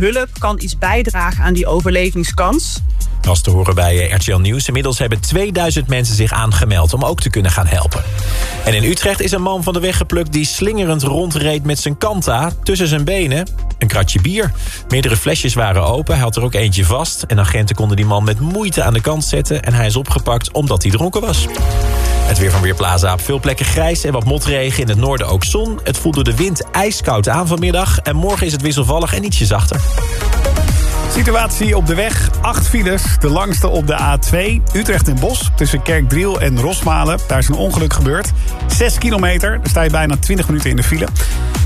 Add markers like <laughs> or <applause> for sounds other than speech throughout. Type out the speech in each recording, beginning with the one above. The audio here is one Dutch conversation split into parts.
hulp kan iets bijdragen aan die overlevingskans. Was te horen bij eh, RTL Nieuws. Inmiddels hebben 2000 mensen zich aangemeld om ook te kunnen gaan helpen. En in Utrecht is een man van de weg geplukt die slingerend rondreed met zijn kanta tussen zijn benen. Een kratje bier. Meerdere flesjes waren open. Hij had er ook eentje vast. En agenten konden die man met moeite aan de kant zetten. En hij is opgepakt omdat hij dronken was. Het weer van Weerplaza. Op veel plekken grijs en wat motregen. In het noorden ook zon. Het voelt door de wind ijskoud aan vanmiddag. En morgen is het wisselvallig en ietsje zachter. Situatie op de weg. Acht files. De langste op de A2. Utrecht en Bos. Tussen Kerkdriel en Rosmalen. Daar is een ongeluk gebeurd. 6 kilometer. Daar sta je bijna 20 minuten in de file.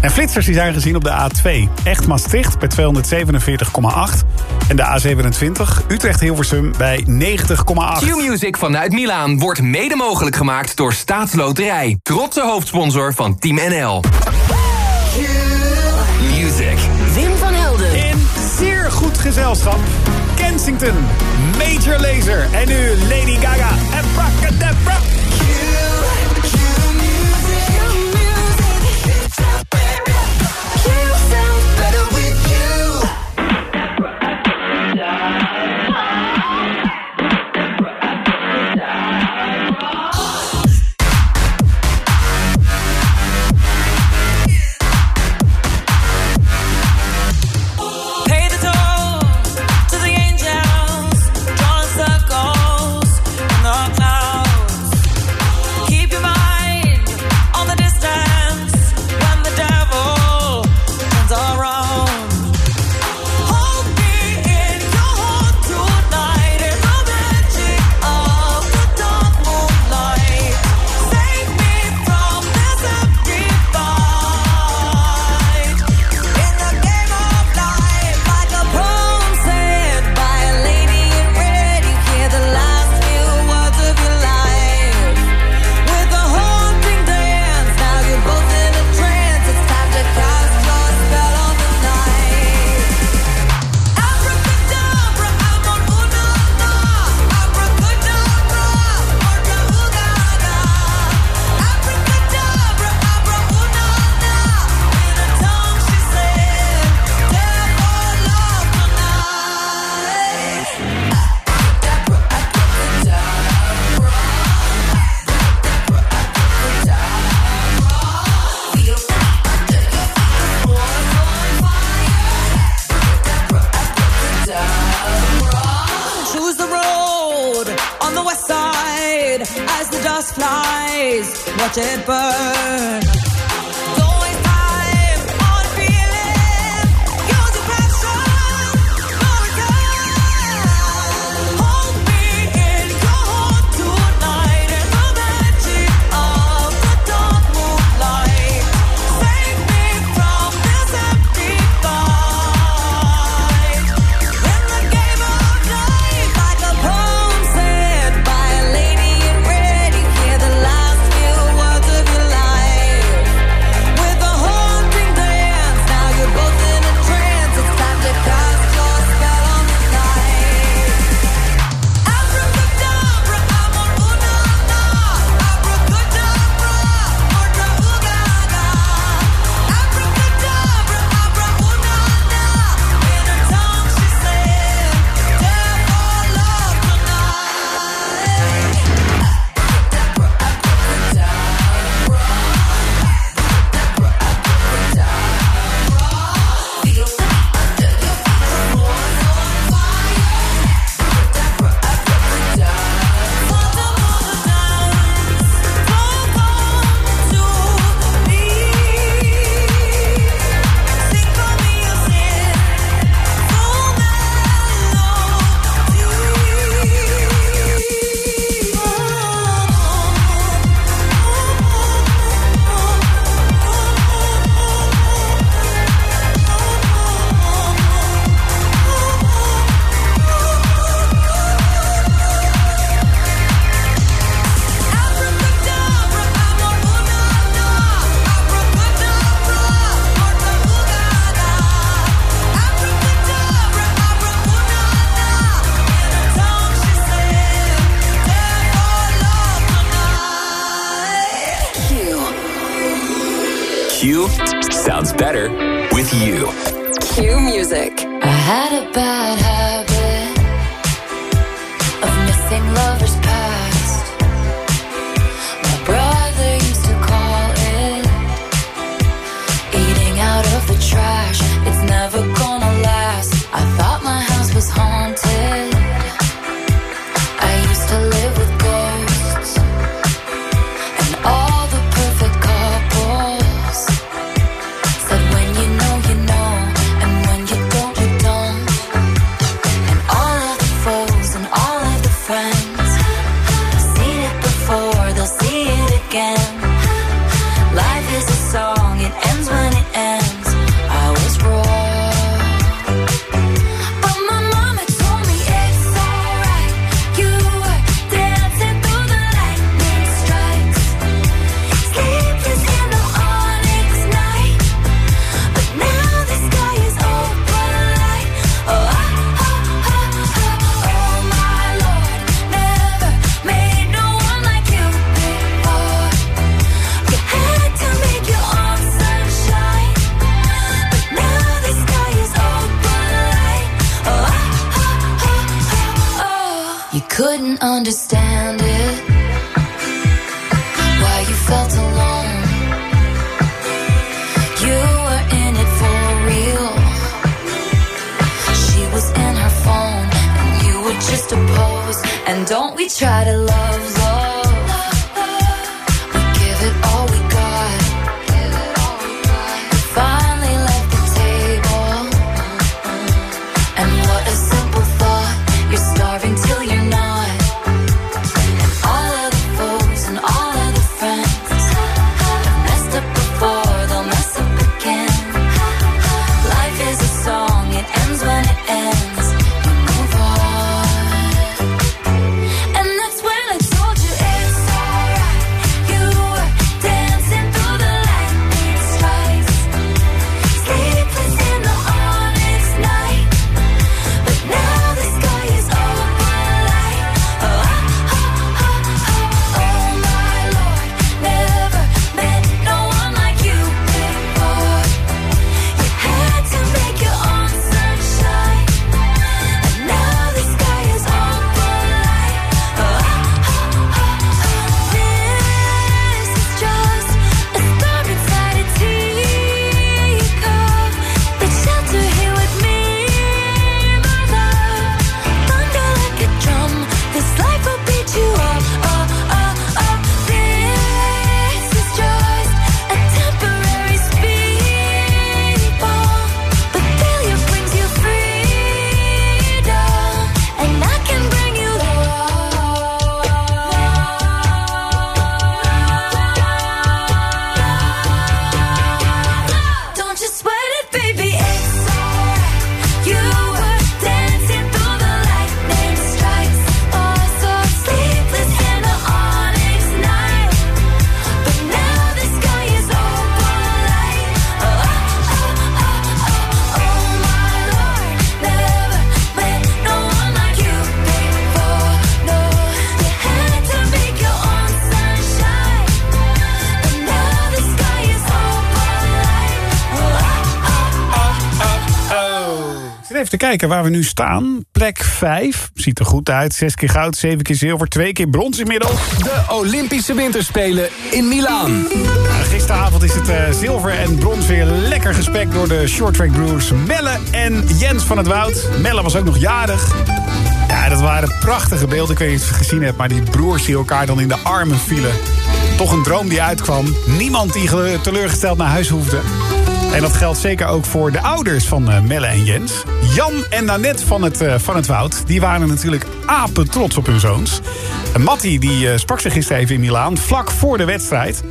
En flitsers die zijn gezien op de A2. Echt Maastricht bij 247,8. En de A27 Utrecht-Hilversum bij 90,8. Q-Music vanuit Milaan wordt mede mogelijk gemaakt door Staatsloterij. Trotse hoofdsponsor van Team NL. Gezelschap. Kensington, Major Laser en nu Lady Gaga en Bracadabra. Kijken waar we nu staan. Plek 5. Ziet er goed uit. 6 keer goud, 7 keer zilver, 2 keer brons inmiddels. De Olympische Winterspelen in Milaan. Nou, gisteravond is het eh, zilver en brons weer lekker gespekt door de shorttrack broers Melle en Jens van het Woud. Melle was ook nog jarig. Ja, dat waren prachtige beelden. Ik weet niet of je het gezien hebt, maar die broers die elkaar dan in de armen vielen. Toch een droom die uitkwam. Niemand die ge- teleurgesteld naar huis hoefde. En dat geldt zeker ook voor de ouders van eh, Melle en Jens. Jan en Nanette van het, eh, van het Woud. Die waren natuurlijk apen trots op hun zoons. En die, eh, sprak zich gisteren even in Milaan. Vlak voor de wedstrijd.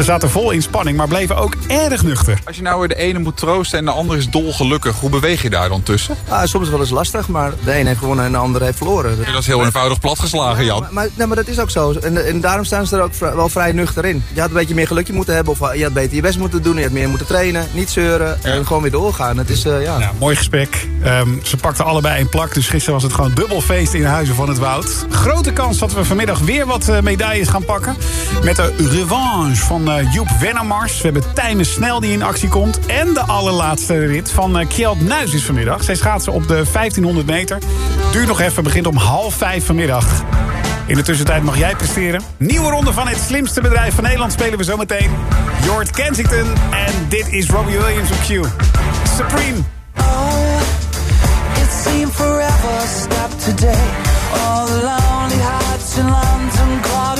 Ze zaten vol in spanning, maar bleven ook erg nuchter. Als je nou weer de ene moet troosten en de andere is dolgelukkig, hoe beweeg je daar dan tussen? Ah, soms wel eens lastig, maar de een heeft gewonnen en de ander heeft verloren. Dat is heel eenvoudig platgeslagen, Jan. Maar, maar, nee, maar dat is ook zo. En, en daarom staan ze er ook wel vrij nuchter in. Je had een beetje meer gelukje moeten hebben. Of je had beter je best moeten doen. Je had meer moeten trainen. Niet zeuren. En gewoon weer doorgaan. Het is, eh, ja. Ja, mooi gesprek. Ehm, ze pakten allebei een plak, dus gisteren was het gewoon dubbel feest in Huizen van het Woud. Grote kans dat we vanmiddag weer wat eh, medailles gaan pakken. Met de revanche van eh, Joep Wennemars. We hebben Tijmen Snel die in actie komt. En de allerlaatste rit van uh, Kjeld Nuis is vanmiddag. Zij schaatsen op de 1500 meter. Duurt nog even, begint om half vijf vanmiddag. In de tussentijd mag jij presteren. Nieuwe ronde van het slimste bedrijf van Nederland spelen we zometeen. Jord Kensington en dit is Robbie Williams op Q. Supreme. It seemed forever stopped today. All the lonely hearts in London caught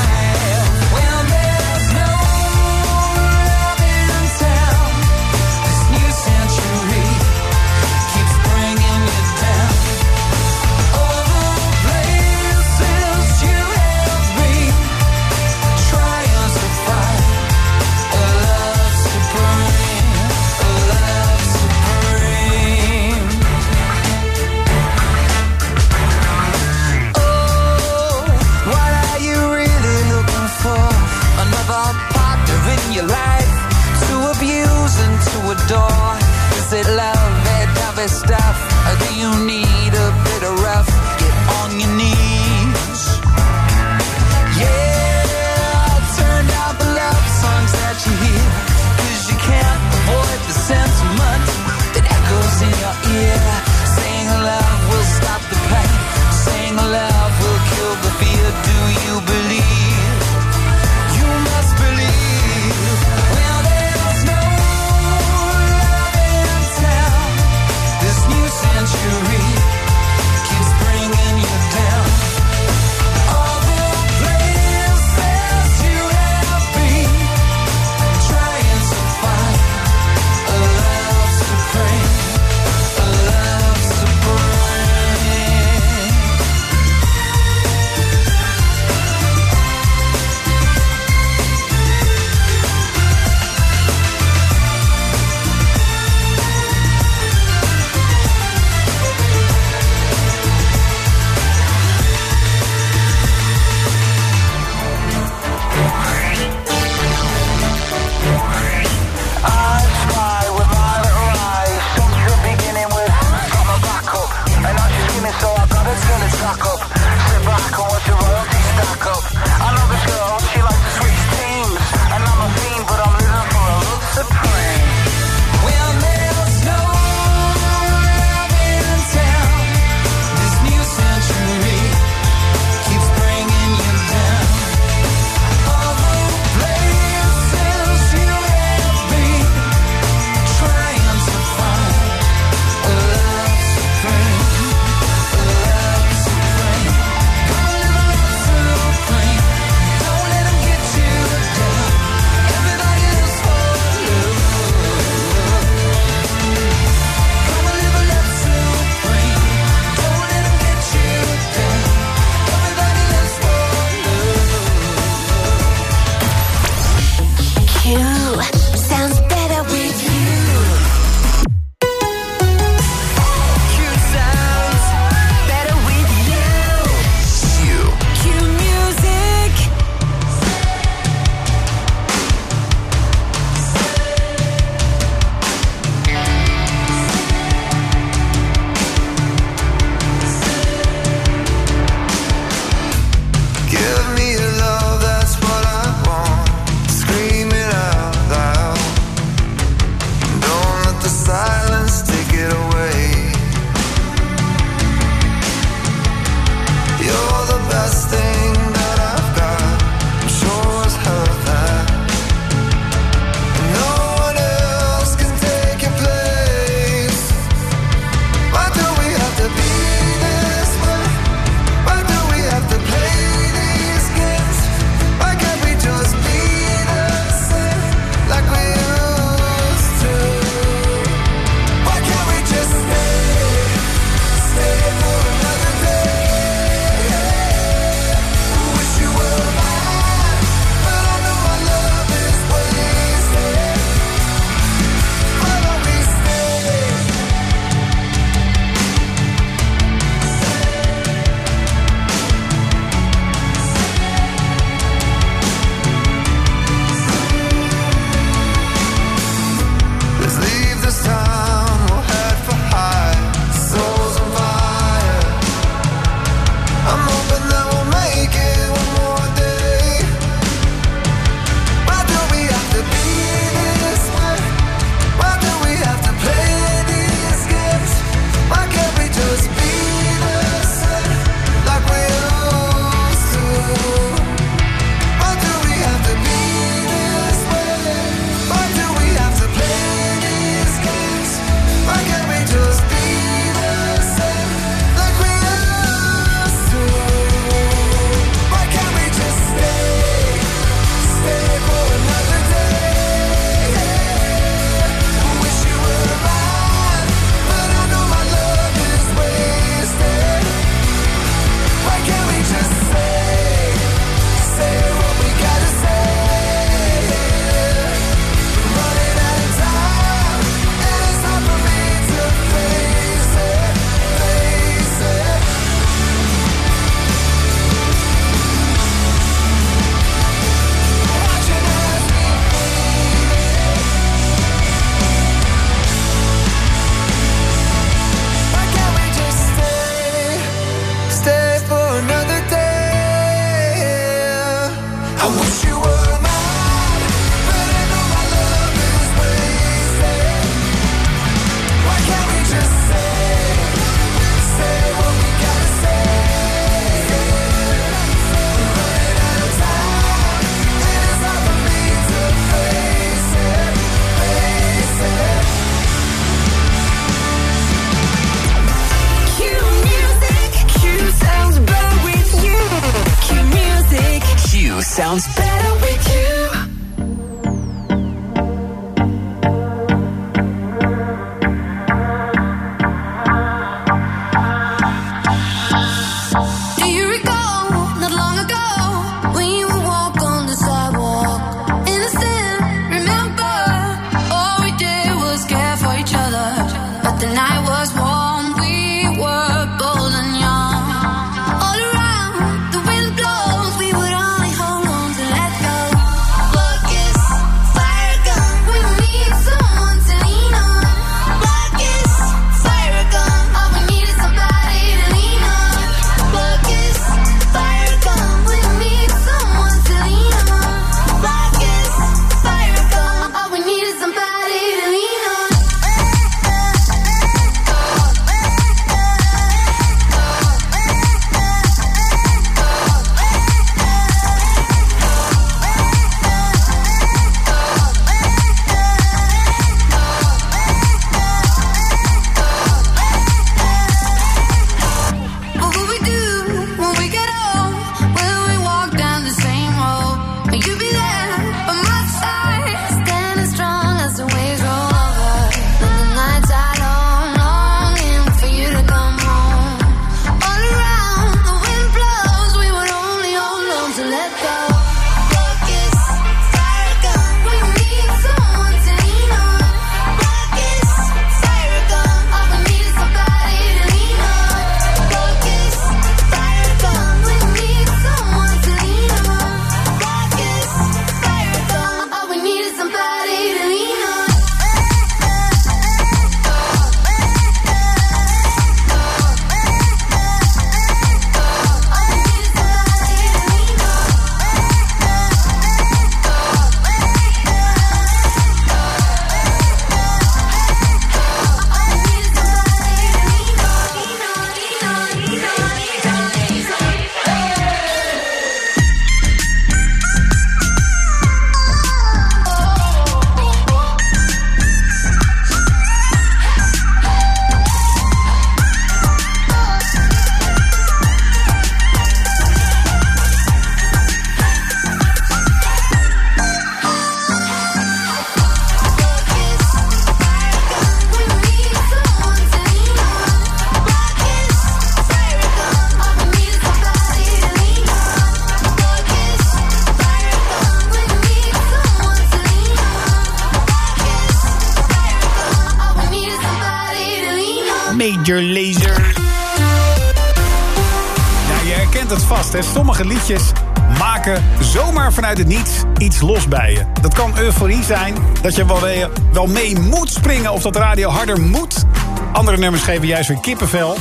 Vanuit het niets iets los bij je. Dat kan euforie zijn, dat je wel, eh, wel mee moet springen... of dat radio harder moet. Andere nummers geven juist weer kippenvel.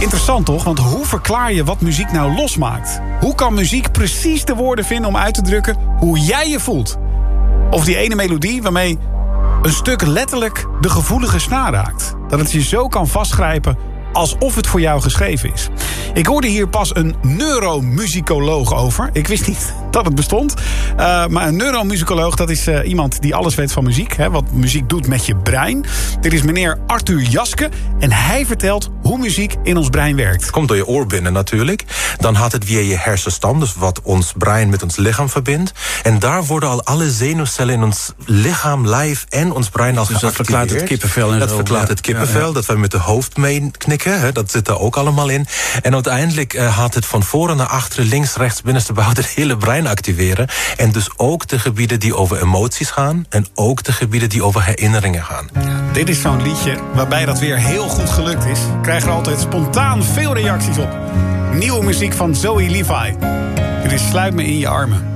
Interessant toch? Want hoe verklaar je wat muziek nou losmaakt? Hoe kan muziek precies de woorden vinden om uit te drukken hoe jij je voelt? Of die ene melodie waarmee een stuk letterlijk de gevoelige snaar raakt. Dat het je zo kan vastgrijpen alsof het voor jou geschreven is. Ik hoorde hier pas een neuromusicoloog over. Ik wist niet dat het bestond. Uh, maar een neuromusicoloog, dat is uh, iemand die alles weet van muziek. Hè, wat muziek doet met je brein. Dit is meneer Arthur Jaske. En hij vertelt hoe muziek in ons brein werkt. Het komt door je oor binnen natuurlijk. Dan gaat het via je hersenstam, dus wat ons brein met ons lichaam verbindt. En daar worden al alle zenuwcellen in ons lichaam, lijf en ons brein al dus dat verklaart het kippenvel en Dat zo. verklaart Ja, het kippenvel, ja, ja. dat we met de hoofd mee knikken. Hè, dat zit er ook allemaal in. En uiteindelijk uh, gaat het van voren naar achteren, links, rechts, binnenste <laughs> buiten het hele brein activeren. En dus ook de gebieden die over emoties gaan. En ook de gebieden die over herinneringen gaan. Dit is zo'n liedje waarbij dat weer heel goed gelukt is. Ik krijg er altijd spontaan veel reacties op. Nieuwe muziek van Zoe Levi. Dit is Sluit me in je armen.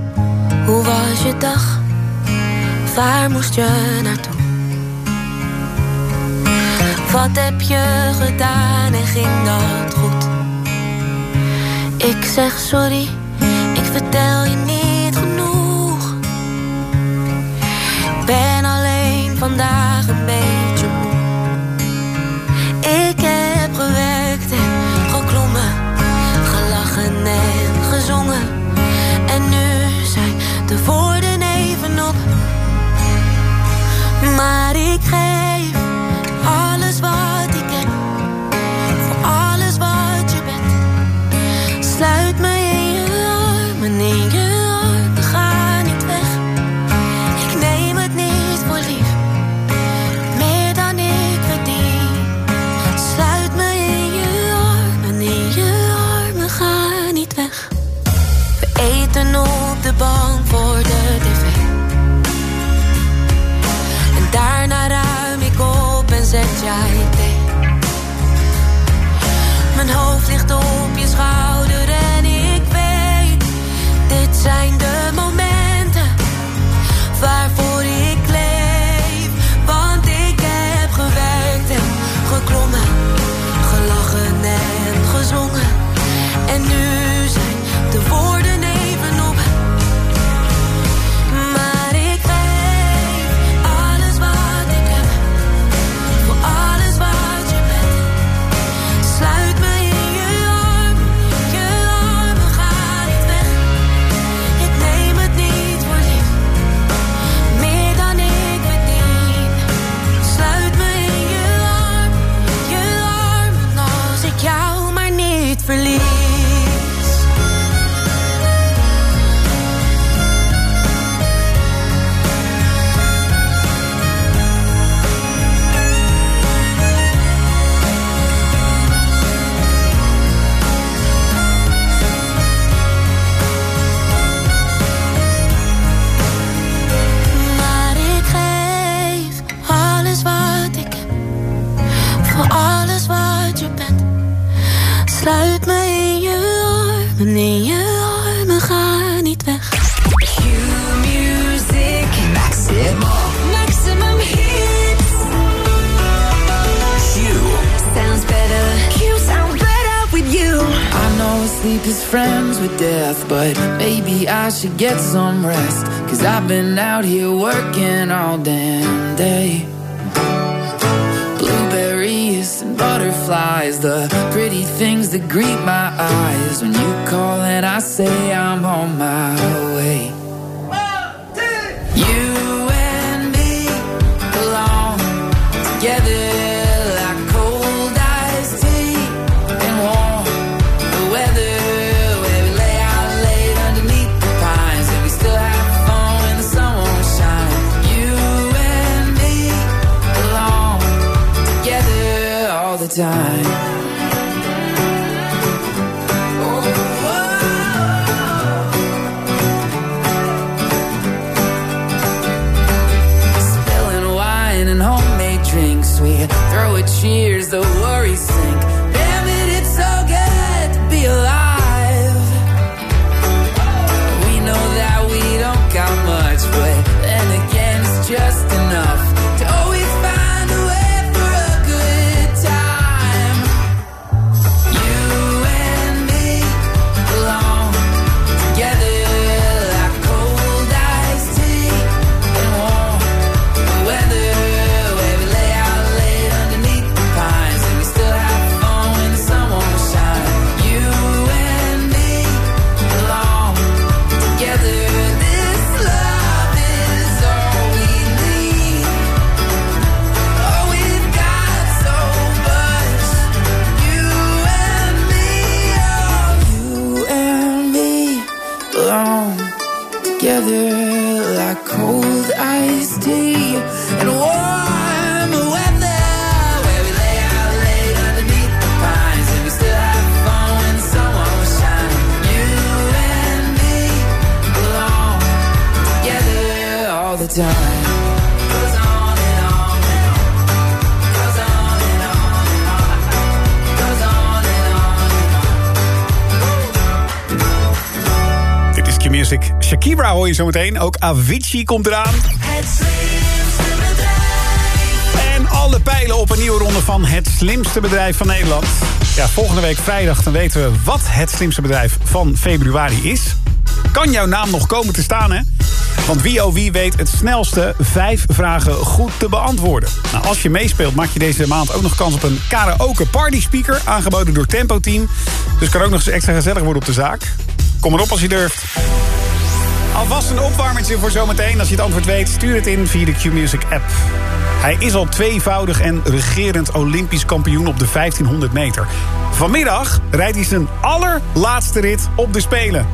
Hoe was je dag? Waar moest je naartoe? Wat heb je gedaan en ging dat goed? Ik zeg sorry, vertel je niet genoeg. Ben alleen vandaag een beetje Q-Music. Shakira hoor je zometeen. Ook Avicii komt eraan. En alle pijlen op een nieuwe ronde van het slimste bedrijf van Nederland. Ja, volgende week vrijdag dan weten we wat het slimste bedrijf van februari is. Kan jouw naam nog komen te staan, hè? Want wie oh wie weet het snelste vijf vragen goed te beantwoorden. Nou, als je meespeelt maak je deze maand ook nog kans op een karaoke party speaker... aangeboden door Tempo Team. Dus kan ook nog eens extra gezellig worden op de zaak. Kom erop als je durft. Alvast een opwarmertje voor zometeen. Als je het antwoord weet, stuur het in via de Q-Music app. Hij is al tweevoudig en regerend Olympisch kampioen op de 1500 meter. Vanmiddag rijdt hij zijn allerlaatste rit op de Spelen.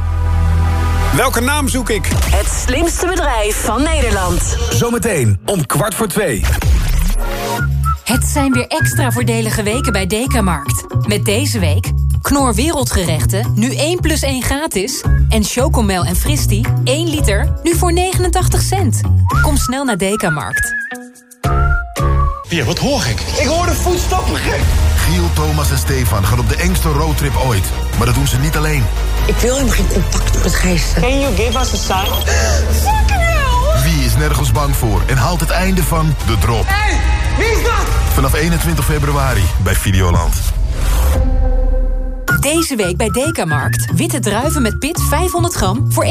Welke naam zoek ik? Het slimste bedrijf van Nederland. Zometeen om kwart voor twee. Het zijn weer extra voordelige weken bij Dekamarkt. Met deze week Knor Wereldgerechten, nu 1 plus 1 gratis. En Chocomel en Fristi, 1 liter, nu voor 89 cent. Kom snel naar Dekamarkt. Ja, wat hoor ik? Ik hoorde voetstappen gek. Giel, Thomas en Stefan gaan op de engste roadtrip ooit. Maar dat doen ze niet alleen. Ik wil helemaal geen contact met geesten. Can you give us a sign? <gasps> Fucking hell! Wie is nergens bang voor en haalt het einde van De Drop? Hé, hey, wie is dat? Vanaf 21 februari bij Videoland. Deze week bij Dekamarkt. Witte druiven met pit 500 gram voor 1,99.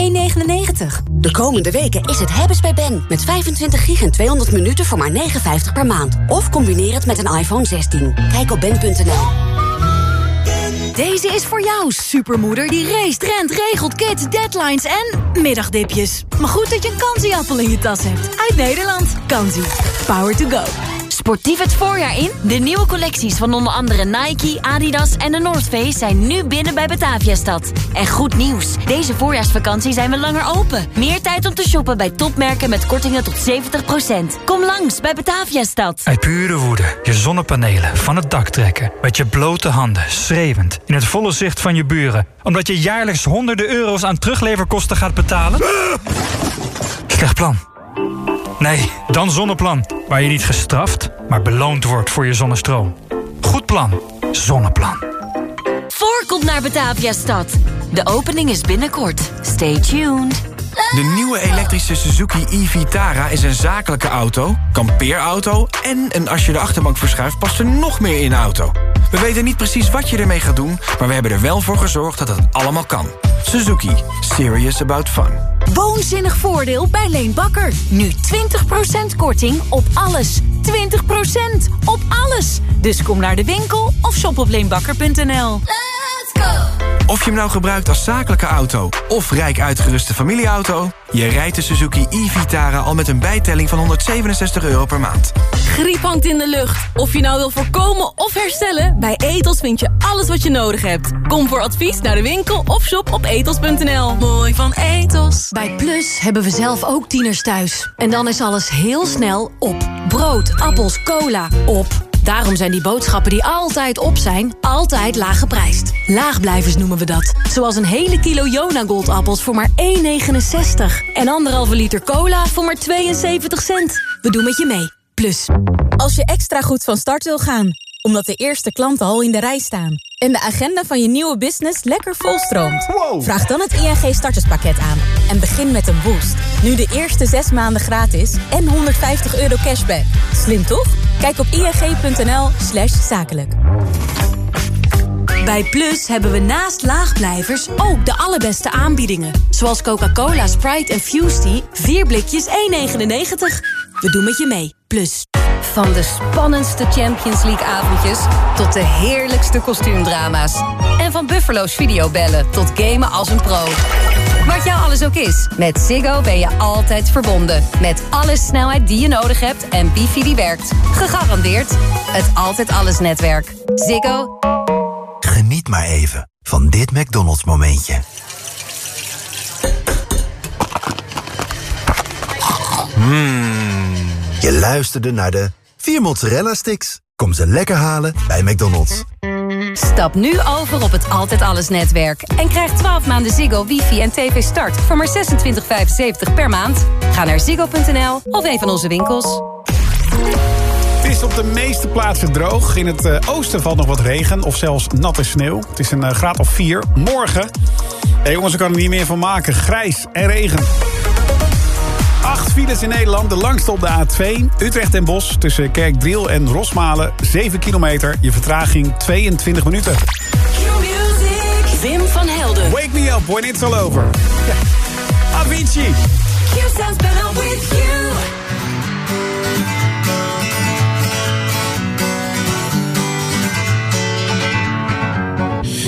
De komende weken is het hebben's bij Ben. Met 25 gig en 200 minuten voor maar 59 per maand. Of combineer het met een iPhone 16. Kijk op ben.nl. Deze is voor jou, supermoeder die race, rent, regelt, kids, deadlines en middagdipjes. Maar goed dat je een kansieappel in je tas hebt. Uit Nederland. Kansie. Power to go. Sportief het voorjaar in? De nieuwe collecties van onder andere Nike, Adidas en de North Face zijn nu binnen bij Bataviastad. En goed nieuws, deze voorjaarsvakantie zijn we langer open. Meer tijd om te shoppen bij topmerken met kortingen tot 70%. Kom langs bij Bataviastad. Uit pure woede je zonnepanelen van het dak trekken. Met je blote handen, schreeuwend, in het volle zicht van je buren. Omdat je jaarlijks honderden euro's aan terugleverkosten gaat betalen? Slecht plan. Nee, dan Zonneplan. Waar je niet gestraft, maar beloond wordt voor je zonnestroom. Goed plan. Zonneplan. Voorkomt naar Bataviastad. De opening is binnenkort. Stay tuned. De nieuwe elektrische Suzuki e-Vitara is een zakelijke auto, kampeerauto... en een als je de achterbank verschuift past er nog meer in de auto. We weten niet precies wat je ermee gaat doen... maar we hebben er wel voor gezorgd dat het allemaal kan. Suzuki. Serious about fun. Woonzinnig voordeel bij Leen Bakker. Nu 20% korting op alles. 20% op alles. Dus kom naar de winkel of shop op leenbakker.nl. Of je hem nou gebruikt als zakelijke auto of rijk uitgeruste familieauto... je rijdt de Suzuki e-Vitara al met een bijtelling van 167 euro per maand. Griep hangt in de lucht. Of je nou wil voorkomen of herstellen... bij Etos vind je alles wat je nodig hebt. Kom voor advies naar de winkel of shop op etos.nl. Mooi van Etos. Bij Plus hebben we zelf ook tieners thuis. En dan is alles heel snel op. Brood, appels, cola, op. Daarom zijn die boodschappen die altijd op zijn, altijd laag geprijsd. Laagblijvers noemen we dat. Zoals een hele kilo Jona Goldappels voor maar 1,69. En anderhalve liter cola voor maar 72 cent. We doen met je mee. Plus. Als je extra goed van start wil gaan, omdat de eerste klanten al in de rij staan... en de agenda van je nieuwe business lekker volstroomt... vraag dan het ING starterspakket aan en begin met een boost. Nu de eerste zes maanden gratis en 150 euro cashback. Slim toch? Kijk op ing.nl slash zakelijk. Bij Plus hebben we naast laagblijvers ook de allerbeste aanbiedingen. Zoals Coca-Cola, Sprite en Fusty. 4 blikjes 1,99. We doen met je mee. Plus. Van de spannendste Champions League avondjes tot de heerlijkste kostuumdrama's. En van Buffalo's videobellen tot gamen als een pro. Wat jou alles ook is, met Ziggo ben je altijd verbonden. Met alle snelheid die je nodig hebt en wifi die werkt. Gegarandeerd het Altijd Alles netwerk. Ziggo. Geniet maar even van dit McDonald's momentje. Je luisterde naar de 4 mozzarella sticks. Kom ze lekker halen bij McDonald's. Stap nu over op het Altijd Alles netwerk. En krijg 12 maanden Ziggo, wifi en tv start voor maar 26,75 per maand. Ga naar ziggo.nl of een van onze winkels. Het is op de meeste plaatsen droog. In het eh, oosten valt nog wat regen of zelfs natte sneeuw. Het is een eh, graad of 4. Morgen, ja, jongens, ik kan er niet meer van maken. Grijs en regen. Acht files in Nederland, de langste op de A2. Utrecht en Bos tussen Kerkdriel en Rosmalen. 7 kilometer, je vertraging 22 minuten. Wim van Helden. Wake me up when it's all over. Ja. Avicii. Q sounds better with you.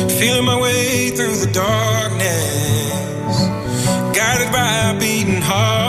Feeling my way through the darkness, guided by a beating heart.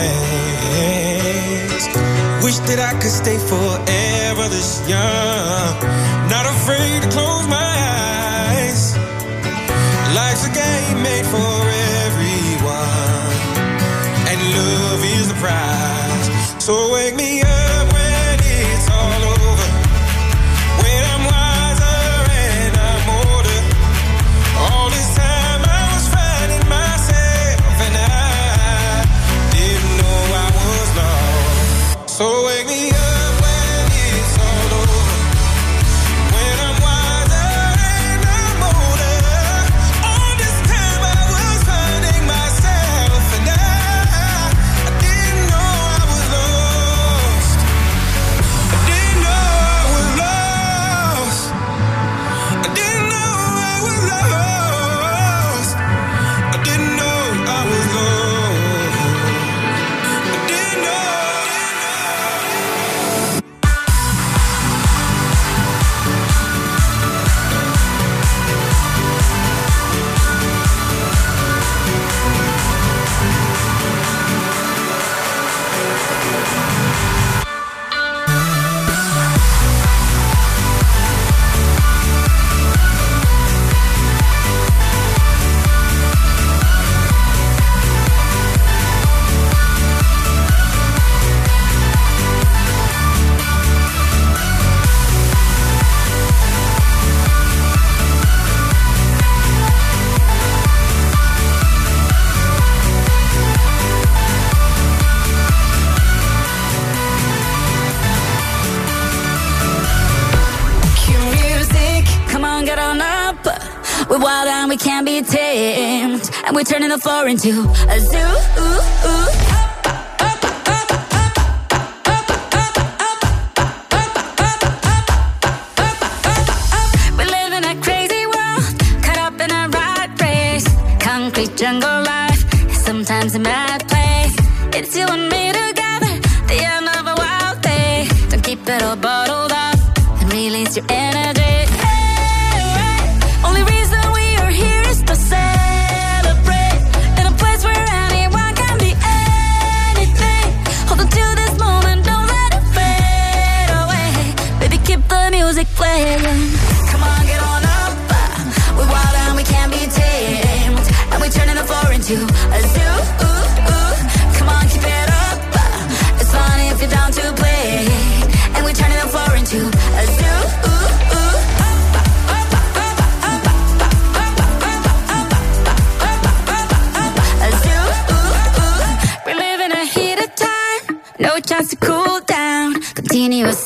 have. Wish that I could stay forever this young, not afraid to close my eyes. Life's a game made for We're wild and we can't be tamed. And we're turning the floor into a zoo. Ooh, ooh. Jungle life, sometimes a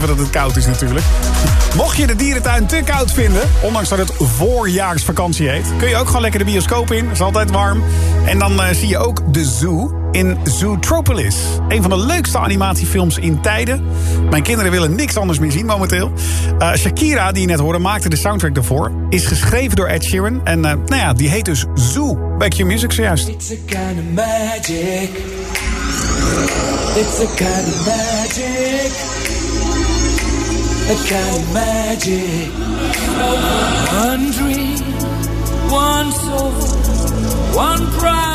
beseffen dat het koud is natuurlijk. Mocht je de dierentuin te koud vinden, ondanks dat het voorjaarsvakantie heet... kun je ook gewoon lekker de bioscoop in, is altijd warm. En dan eh, zie je ook de zoo in Zootropolis. Een van de leukste animatiefilms in tijden. Mijn kinderen willen niks anders meer zien momenteel. Eh, Shakira, die je net hoorde, maakte de soundtrack daarvoor. Is geschreven door Ed Sheeran. En eh, nou ja, die heet dus Zoo. Bij Your Music zojuist. It's a kind of magic. It's a kind of magic. a kind of magic. One dream, one soul, one pride.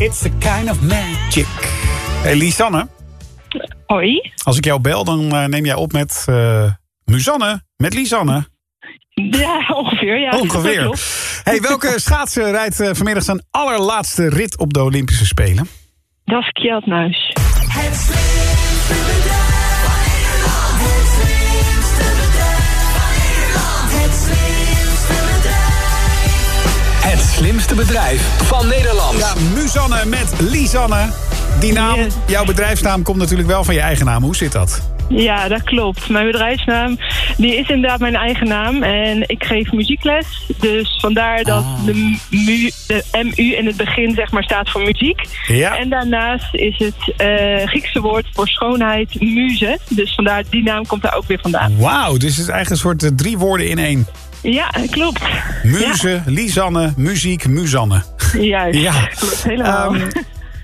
It's a kind of magic. Hey Lisanne. Hoi. Als ik jou bel, dan eh, neem jij op met eh Muzanne, met Lisanne. Ja, ongeveer. Ja, Ongeveer. <laughs> Hey, welke schaatser rijdt eh, vanmiddag zijn allerlaatste rit op de Olympische Spelen? Dat is Kjeldnuis. Het slimste bedrijf van Nederland. Ja, Muzanne met Lisanne. Die naam, jouw bedrijfsnaam komt natuurlijk wel van je eigen naam. Hoe zit dat? Ja, dat klopt. Mijn bedrijfsnaam die is inderdaad mijn eigen naam. En ik geef muziekles. Dus vandaar dat Ah. de, mu, de MU in het begin zeg maar staat voor muziek. Ja. En daarnaast is het eh, Griekse woord voor schoonheid muze. Dus vandaar die naam komt daar ook weer vandaan. Wauw, dus het is eigenlijk een soort eh, drie woorden in één. Ja, klopt. Muze, Lisanne, muziek, Muzanne. Juist, Ja. klopt helemaal.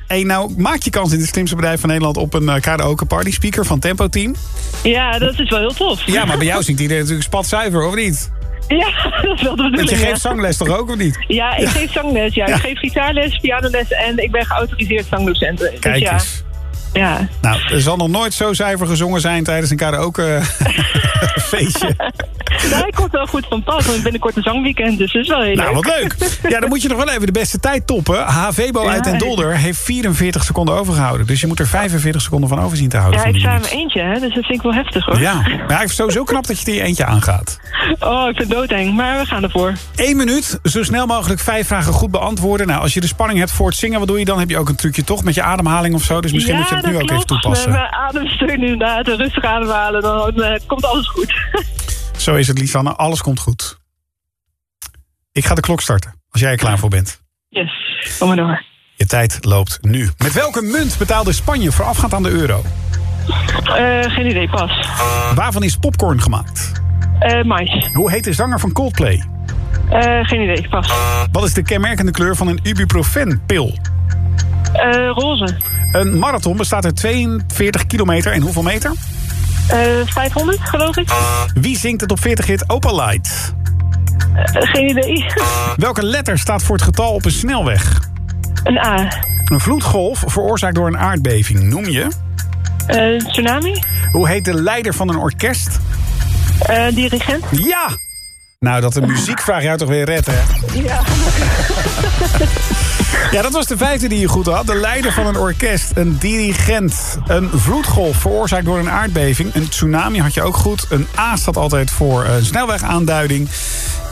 Hey, nou, maak je kans in het slimste bedrijf van Nederland op een eh, karaoke party speaker van Tempo Team. ja, dat is wel heel tof. Ja, maar bij jou zingt iedereen natuurlijk spatzuiver, of niet? Ja, <laughs> dat is wel de bedoeling. Want je geeft zangles toch ook, of niet? Ja, ik geef zangles. Ja. Ja. Ik geef gitaarles, pianoles en ik ben geautoriseerd zangdocent. Dus Kijk ja. eens. Ja. Nou, er zal nog nooit zo zuiver gezongen zijn tijdens een karaoke <laughs> feestje. Nou, ik komt wel goed van pas, want binnenkort een zangweekend, dus dat is wel heel Nou, leuk. wat leuk. Ja, dan moet je nog wel even de beste tijd toppen. HVBO Ja, uit Den Dolder heeft 44 seconden overgehouden. Dus je moet er 45 seconden van overzien te houden. Ja, ik die sta in eentje, hè, dus dat vind ik wel heftig hoor. Ja, maar ik vind sowieso <laughs> knap dat je het in je eentje aangaat. Oh, ik vind het doodeng, maar we gaan ervoor. Eén minuut, zo snel mogelijk vijf vragen goed beantwoorden. Nou, als je de spanning hebt voor het zingen, wat doe je dan? Heb je ook een trucje toch met je ademhaling of zo? Dus misschien ja, moet je nu ook klopt. even toepassen. We hebben ademsteun inderdaad, rustig ademhalen, dan eh, komt alles goed. <laughs> Zo is het, Lisanne. Alles komt goed. Ik ga de klok starten, als jij er klaar voor bent. Yes, kom maar door. Je tijd loopt nu. Met welke munt betaalde Spanje voorafgaand aan de euro? Eh, geen idee, pas. Waarvan is popcorn gemaakt? Mais. Hoe heet de zanger van Coldplay? Geen idee, pas. Wat is de kenmerkende kleur van een ibuprofen-pil? Eh, roze. Een marathon bestaat uit 42 kilometer en hoeveel meter? Eh 500, geloof ik. Wie zingt het op 40 hit Opalite? Eh, geen idee. <laughs> Welke letter staat voor het getal op een snelweg? Een A. Een vloedgolf veroorzaakt door een aardbeving noem je? Eh, tsunami. Hoe heet de leider van een orkest? Eh, dirigent. Ja! Nou, dat de muziekvraag jou toch weer redt, hè? Ja. <laughs> Ja, dat was de vijfde die je goed had. De leider van een orkest, een dirigent, een vloedgolf veroorzaakt door een aardbeving. Een tsunami had je ook goed. Een A staat altijd voor een snelwegaanduiding.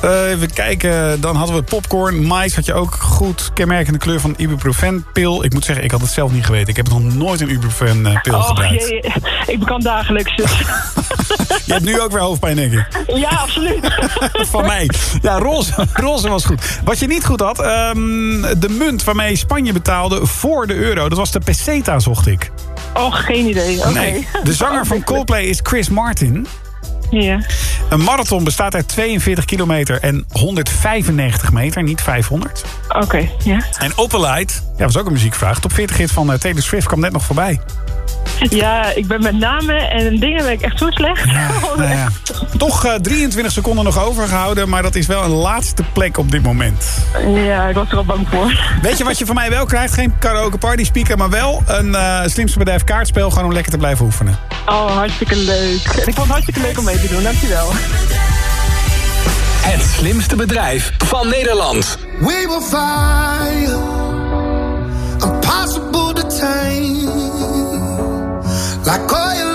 Eh, even kijken, dan hadden we popcorn. Mais had je ook goed. Kenmerkende kleur van ibuprofen-pil. Ik moet zeggen, ik had het zelf niet geweten. Ik heb nog nooit een ibuprofen-pil Oh, gebruikt. jee, ik bekam dagelijks. <laughs> Je hebt nu ook weer hoofdpijn, denk ik. ja, absoluut. <laughs> Van mij. Ja, roze, roze was goed. Wat je niet goed had, ehm, de munt waarmee Spanje betaalde voor de euro. Dat was de peseta, zocht ik. Oh, geen idee. Oké. Nee, de zanger van <laughs> Coldplay is Chris Martin. Ja. Een marathon bestaat uit 42 kilometer en 195 meter, niet 500. Oké, ja. En Opelite, ja, was ook een muziekvraag. Top 40 hit van eh, Taylor Swift kwam net nog voorbij. Ja, ik ben met namen en dingen ben ik echt zo slecht. <laughs> Nou ja. Toch eh, 23 seconden nog overgehouden, maar dat is wel een laatste plek op dit moment. Ja, ik was er al bang voor. Weet je wat je van mij wel krijgt? Geen karaoke party speaker, maar wel een eh, slimste bedrijf kaartspel. Gewoon om lekker te blijven oefenen. Oh, hartstikke leuk. En ik vond het hartstikke leuk om mee te doen, dankjewel. Het slimste bedrijf van Nederland. We will fire, impossible to tame, like oil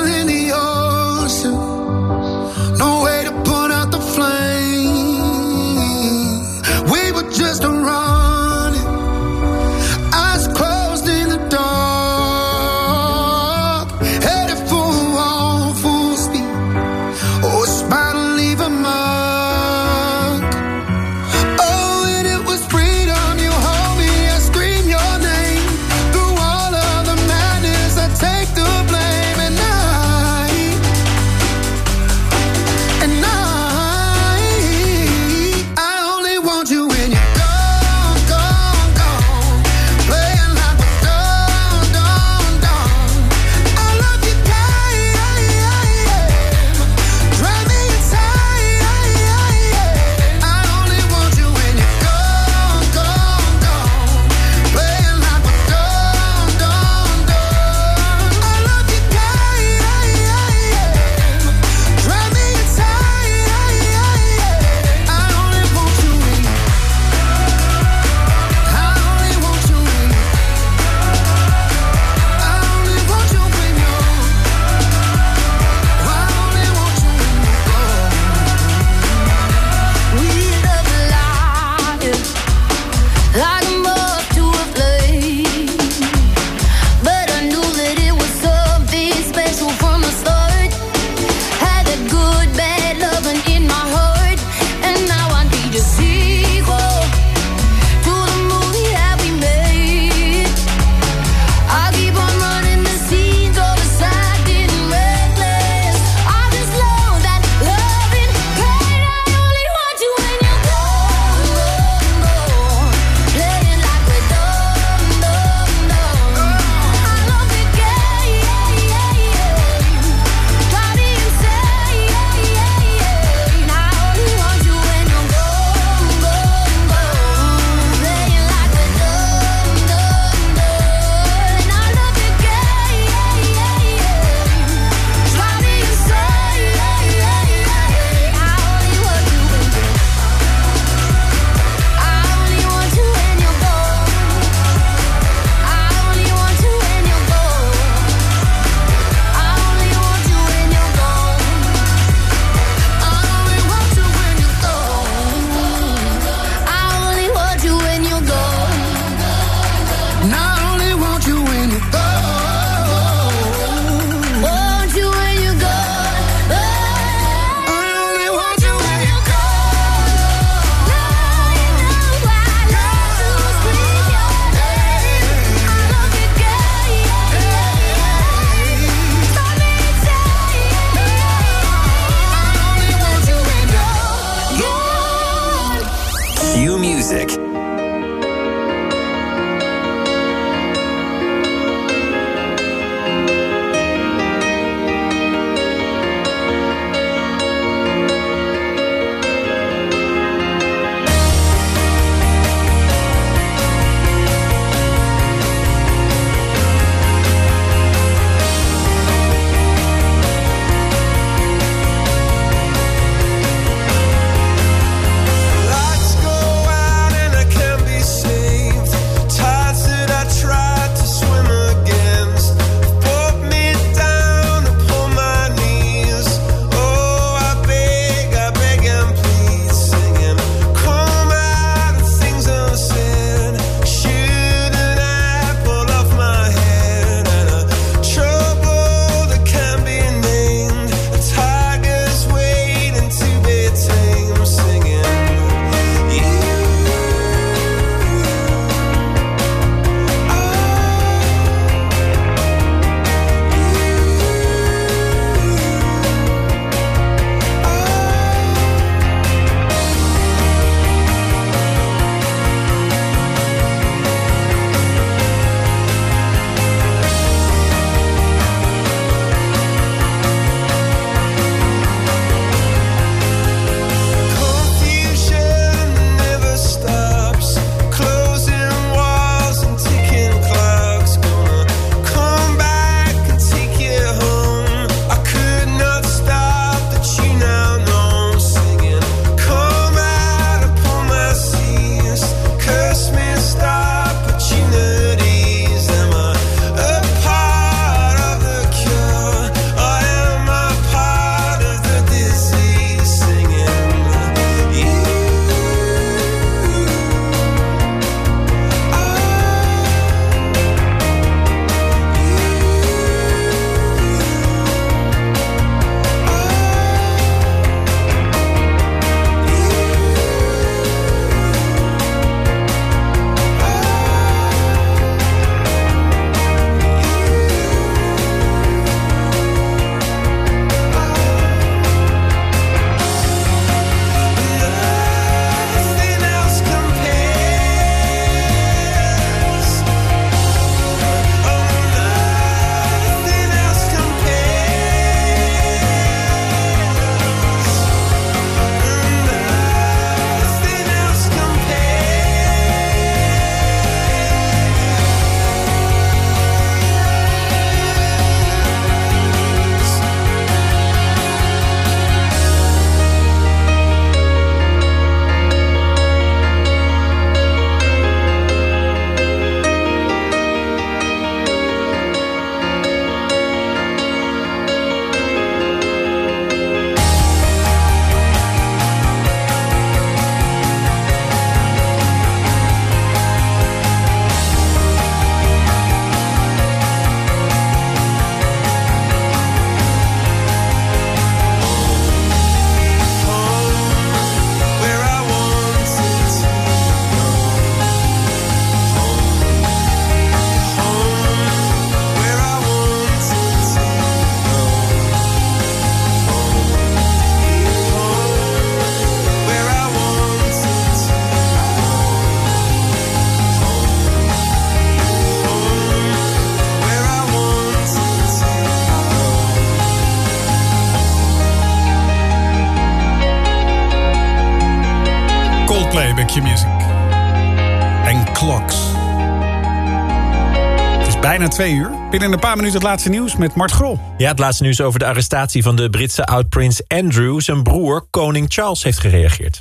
bijna twee uur. Binnen een paar minuten het laatste nieuws met Mart Grol. Ja, het laatste nieuws over de arrestatie van de Britse oud-prins Andrew. Zijn broer, koning Charles, heeft gereageerd.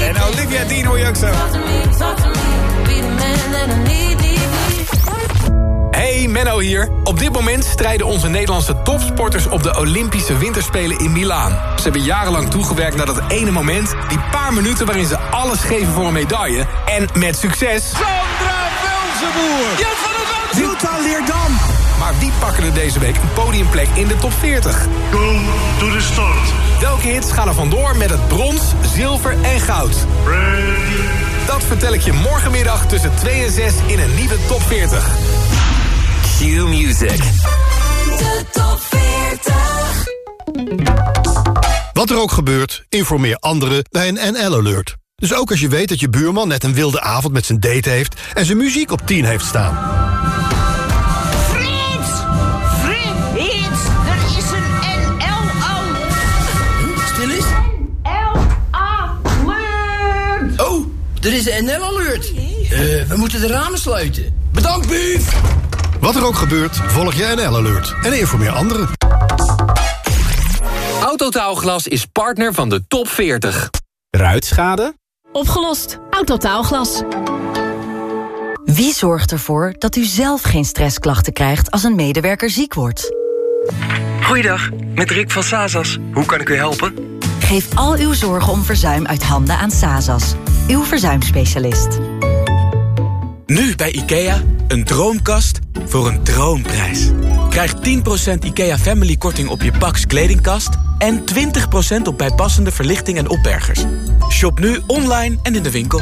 En Olivia Dean hoor je ook zo. Hey, Menno hier. Op dit moment strijden onze Nederlandse topsporters op de Olympische Winterspelen in Milaan. Ze hebben jarenlang toegewerkt naar dat ene moment, die paar minuten waarin ze alles geven voor een medaille. En met succes... Sandra Velzenboer. Jan van het. Wilta Leerdam. Maar wie pakken er deze week een podiumplek in de top 40? Go to the start. Welke hits gaan er vandoor met het brons, zilver en goud? Dat vertel ik je morgenmiddag tussen 2 en 6 in een nieuwe top 40. Q-Music. De top 40. Wat er ook gebeurt, informeer anderen bij een NL-alert. Dus ook als je weet dat je buurman net een wilde avond met zijn date heeft... en zijn muziek op 10 heeft staan. Frits! Frits! Er is een NL-alert. Stil eens. L-A-alert. Oh, er is een NL-alert. Eh, we moeten de ramen sluiten. Bedankt, buuf. Wat er ook gebeurt, volg je NL-alert. En informeer anderen. Autotaalglas is partner van de top 40. Ruitschade? Opgelost. Autotaalglas. Wie zorgt ervoor dat u zelf geen stressklachten krijgt als een medewerker ziek wordt? Goeiedag, met Rick van Sazas. Hoe kan ik u helpen? Geef al uw zorgen om verzuim uit handen aan Sazas, uw verzuimspecialist. Nu bij IKEA, een droomkast voor een droomprijs. Krijg 10% IKEA Family korting op je Pax kledingkast... en 20% op bijpassende verlichting en opbergers. Shop nu online en in de winkel.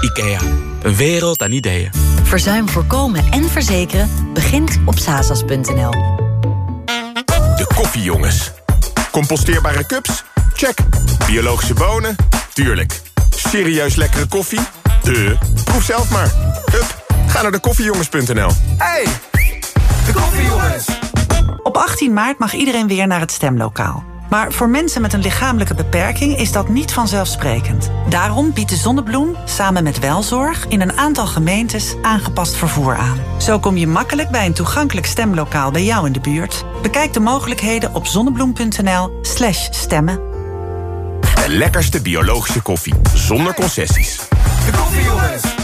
IKEA, een wereld aan ideeën. Verzuim voorkomen en verzekeren begint op sazas.nl. De koffiejongens. Composteerbare cups? Check. Biologische bonen? Tuurlijk. Serieus lekkere koffie? De. Proef zelf maar. Hup, ga naar de koffiejongens.nl. Hey, de koffiejongens. Op 18 maart mag iedereen weer naar het stemlokaal. Maar voor mensen met een lichamelijke beperking is dat niet vanzelfsprekend. Daarom biedt de Zonnebloem samen met Welzorg in een aantal gemeentes aangepast vervoer aan. Zo kom je makkelijk bij een toegankelijk stemlokaal bij jou in de buurt. Bekijk de mogelijkheden op zonnebloem.nl/slash stemmen. De lekkerste biologische koffie, zonder concessies. De koffiejongens.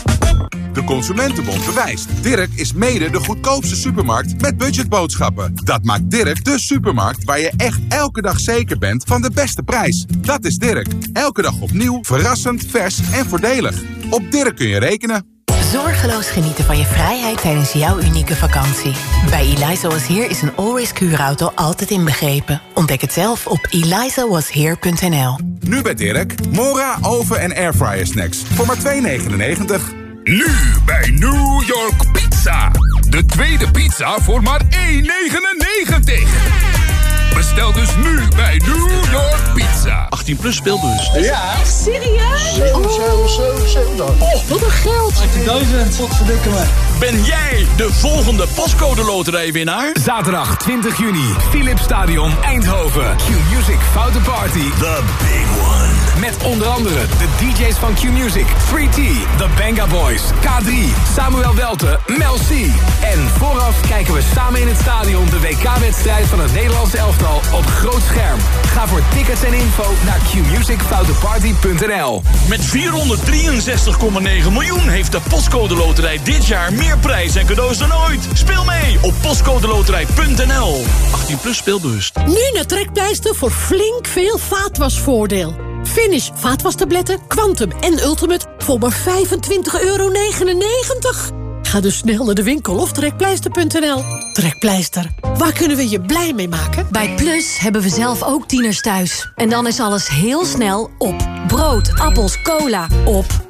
De Consumentenbond bewijst. Dirk is mede de goedkoopste supermarkt met budgetboodschappen. Dat maakt Dirk de supermarkt waar je echt elke dag zeker bent van de beste prijs. Dat is Dirk. Elke dag opnieuw, verrassend, vers en voordelig. Op Dirk kun je rekenen. Zorgeloos genieten van je vrijheid tijdens jouw unieke vakantie. Bij Eliza Was Here is een always kuurauto altijd inbegrepen. Ontdek het zelf op elizawasheer.nl. Nu bij Dirk, Mora, oven en airfryer snacks. Voor maar 2,99. Nu bij New York Pizza. De tweede pizza voor maar 1,99. Bestel dus nu bij New York Pizza. 18 plus speelbus. Ja. Echt serieus? 7, 7, 7, 7 Oh, wat een geld. 18.000. Wat verdikke me. Ben jij de volgende pascode loterijwinnaar? Zaterdag 20 juni, Philips Stadion Eindhoven. Q-Music Foute Party. The big one. Met onder andere de DJ's van Q-Music, 3T, The Banga Boys, K3, Samuel Welte, Mel C. En vooraf kijken we samen in het stadion de WK-wedstrijd van het Nederlandse elftal op groot scherm. Ga voor tickets en info naar qmusicfouteparty.nl. Met 463,9 miljoen heeft de Postcode Loterij dit jaar meer prijs en cadeaus dan ooit. Speel mee op postcodeloterij.nl. 18 plus speelbewust. Nu naar Trekpleister voor flink veel vaatwasvoordeel. Finish vaatwastabletten, Quantum en Ultimate voor maar 25,99 euro. Ga dus snel naar de winkel of trekpleister.nl. Trekpleister, waar kunnen we je blij mee maken? Bij Plus hebben we zelf ook tieners thuis. En dan is alles heel snel op. Brood, appels, cola, op.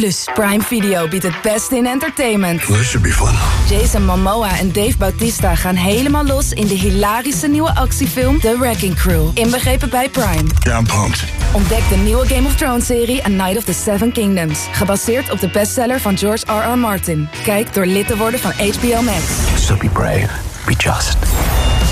Plus, Prime Video biedt het beste in entertainment. This should be fun. Jason Momoa en Dave Bautista gaan helemaal los in de hilarische nieuwe actiefilm The Wrecking Crew. Inbegrepen bij Prime. Yeah, I'm pumped. Ontdek de nieuwe Game of Thrones serie A Night of the Seven Kingdoms. Gebaseerd op de bestseller van George R.R. Martin. Kijk door lid te worden van HBO Max. So be brave. Be just.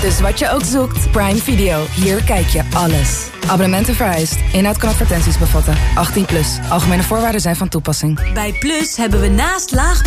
Dus wat je ook zoekt, Prime Video. Hier kijk je alles. Abonnementen vereist. Inhoud kan advertenties bevatten. 18 plus. Algemene voorwaarden zijn van toepassing. Bij Plus hebben we naast laag